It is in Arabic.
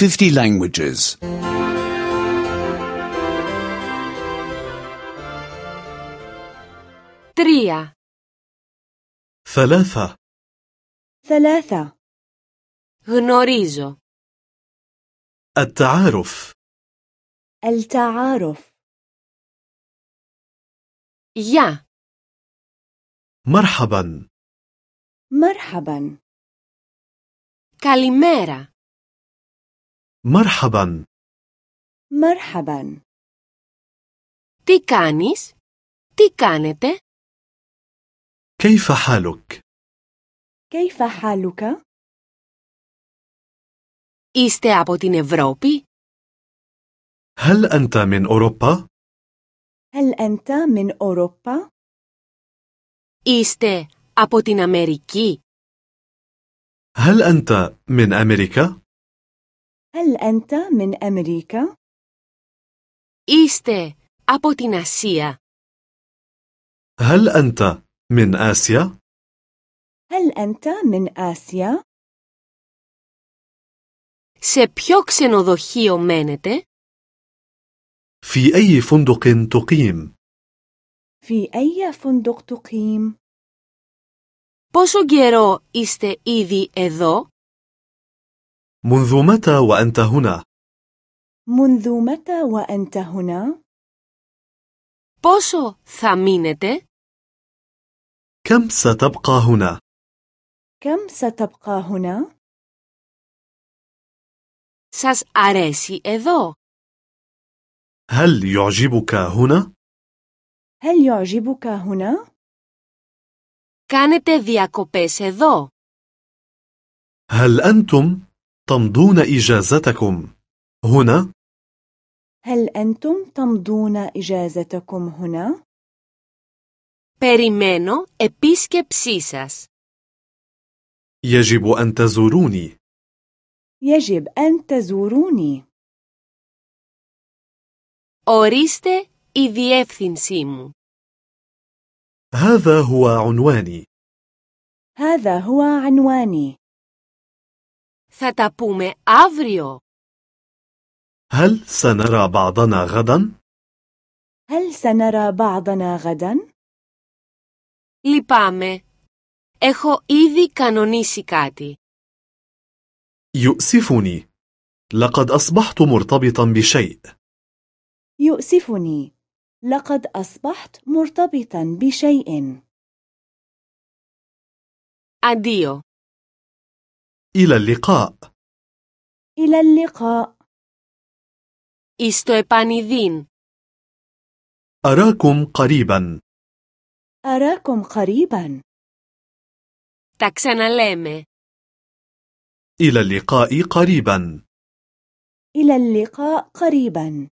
50 languages. 3. ثلاثة ثلاثة Γνωρίζω. التعارف التعارف Γεια. مرحبا مرحبا Καλημέρα. مرحبا مرحبا Τι κάνεις? Τι κάνετε? كيف حالك كيف حالك؟ Είστε από την Ευρώπη? هل أنت من أوروبا هل أنت من أوروبا؟ Είστε από την Αμερική? هل أنت من أمريكا هل أنت من أمريكا؟ Είστε από την Ασία? هل أنت من آسيا هل أنت من آسيا؟ Σε ποιο ξενοδοχείο μένετε? في أي فندق تقيم في أي فندق تقيم؟ Πόσο καιρό είστε ήδη εδώ? منذ متى وأنت هنا منذ متى وأنت هنا؟ Πόσο θα μείνετε? كم ستبقى هنا كم ستبقى هنا؟ Σας αρέσει εδώ? هل يعجبك هنا هل يعجبك هنا؟ Κάνετε διακοπές εδώ? هل أنتم تمضون إجازتكم هنا هل أنتم تمضون إجازتكم هنا؟ Περιμένω επίσκεψή σας. يجب أن تزوروني يجب أن تزوروني. Ορίστε η διεύθυνσή μου. هذا هو عنواني هذا هو عنواني. Θα τα πούμε αύριο. هل سنرى بعضنا غدا هل سنرى بعضنا غدا؟ Λυπάμαι. Έχω ήδη κανονίσει κάτι. يؤسفني لقد أصبحت مرتبطا بشيء يؤسفني. لقد أصبحت مرتبطا بشيء. Αντίο. إلى اللقاء إلى اللقاء. Εις το επανειδήν. أراكم قريبا أراكم قريبا. Τα ξαναλέμε. إلى اللقاء قريبا إلى اللقاء قريبا.